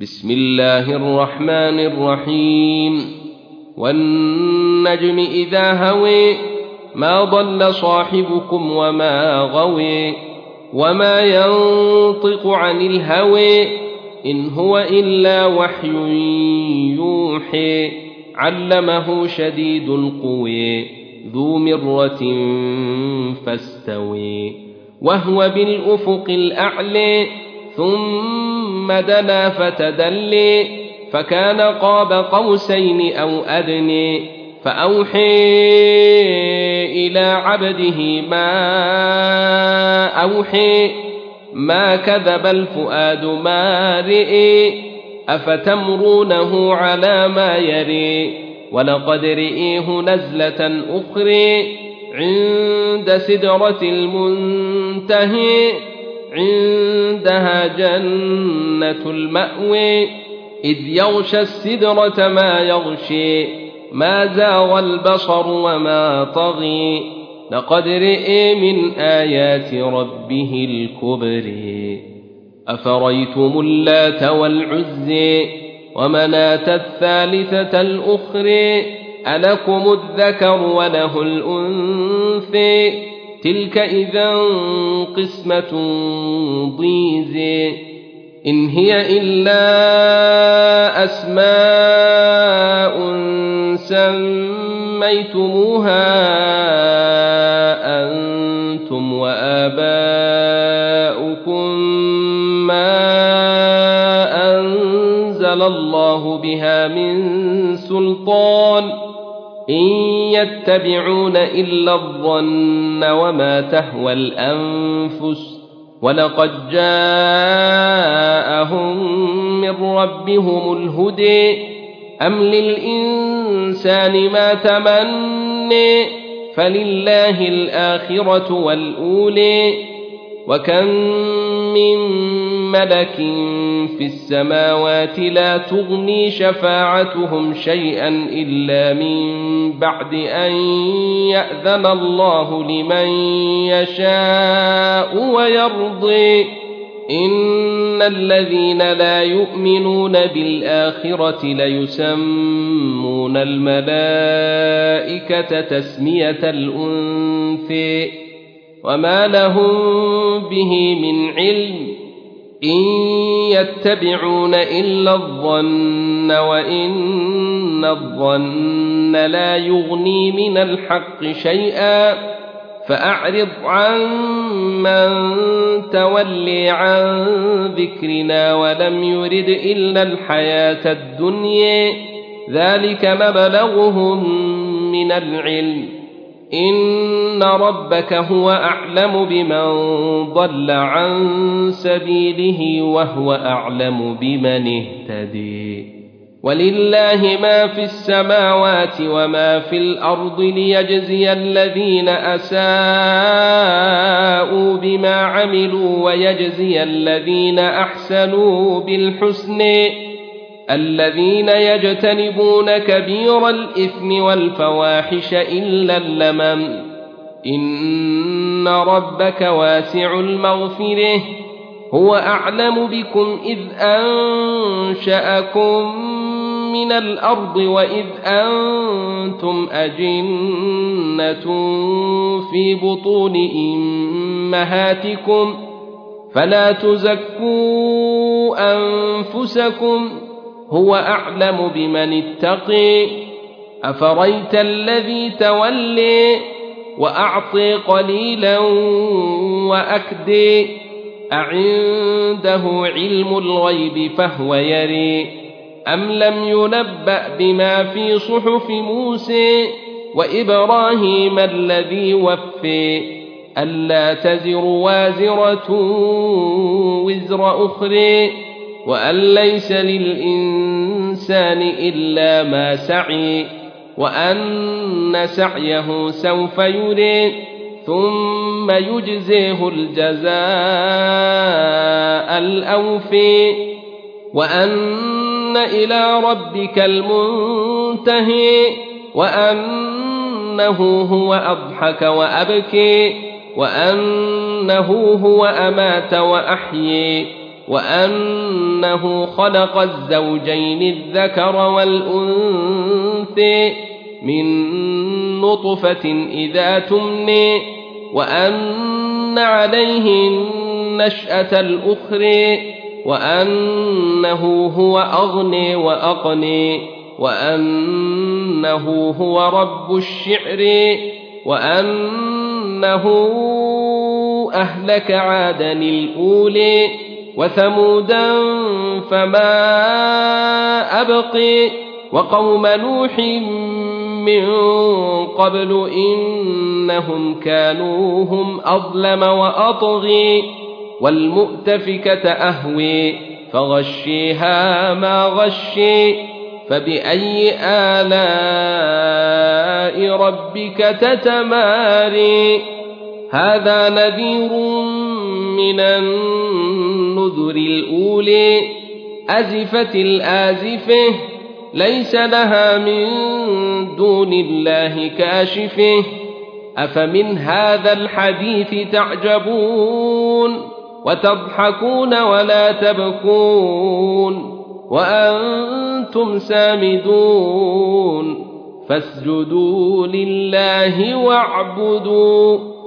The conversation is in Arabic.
بسم الله الرحمن الرحيم. والنجم إذا هوي ما ضل صاحبكم وما غوي وما ينطق عن الهوي إن هو إلا وحي يوحي علمه شديد القوي ذو مرة فاستوي وهو بالأفق الأعلي ثم دنا فتدلي فكان قاب قوسين أو أدني فأوحي إلى عبده ما أوحي ما كذب الفؤاد ما رئي أفتمرونه على ما يري ولقد رئيه نزلة أخرى عند سدرة المنتهي. عندها جنة المأوي إذ يغشى السدرة ما يغشي ما زاغ البصر وما طغي. لقد رئي من آيات ربه الكبر. أفريتم اللات والعزي ومناة الثالثة الأخرى؟ ألكم الذكر وله الأنثي تلك إذا قسمة ضيزي إن هي إلا أسماء سميتموها أنتم وآباؤكم ما أنزل الله بها من سلطان إن يتبعون إلا الظن وما تهوى الأنفس ولقد جاءهم من ربهم الهدي. أم للإنسان ما تمني فلله الآخرة والأولي. وكم من ملك في السماوات لا تغني شفاعتهم شيئا إلا من بعد أن يأذن الله لمن يشاء ويرضي. إن الذين لا يؤمنون بالآخرة ليسمون الملائكة تسمية الأنثي وما لهم به من علم. إن يتبعون إلا الظن وإن الظن لا يغني من الحق شيئا فأعرض عن من تولي عن ذكرنا ولم يرد إلا الحياة الدنيا ذلك مبلغهم من العلم إن ربك هو أعلم بمن ضل عن سبيله وهو أعلم بمن اهتدي ولله ما في السماوات وما في الأرض ليجزي الذين أساءوا بما عملوا ويجزي الذين أحسنوا بالحسن الذين يجتنبون كبير الإثم والفواحش إلا اللمم. إن ربك واسع المغفرة. هو أعلم بكم إذ أنشأكم من الأرض وإذ أنتم أجنة في بطون إمهاتكم. فلا تزكوا أنفسكم هو أعلم بمن اتقي أفريت الذي تولي وأعطي قليلا وأكدي أعنده علم الغيب فهو يري أم لم ينبأ بما في صحف موسى وإبراهيم الذي وفي ألا تزر وازرة وزر أخرى؟ وأن ليس للإنسان إلا ما سعي وأن سعيه سوف يري ثم يجزيه الجزاء الأوفي. وأن إلى ربك المنتهي وأنه هو أضحك وأبكي وأنه هو أمات وأحيي. وأنه خلق الزوجين الذكر والأنثى من نطفة إذا تمني وأن عليه النشأة الأخرى وأنه هو اغني واقني وأنه هو رب الشعر وأنه أهلك عادا الاولي وثمودا فما أبقي وقوم نوح من قبل إنهم كانوا هم أظلم وأطغي والمؤتفكة أهوي فغشيها ما غشي فبأي آلاء ربك تتماري؟ هذا نذير من النذر الأولي أزفت الآزفة ليس لها من دون الله كاشفة. أفمن هذا الحديث تعجبون وتضحكون ولا تبكون وأنتم سامدون فاسجدوا لله واعبدوا.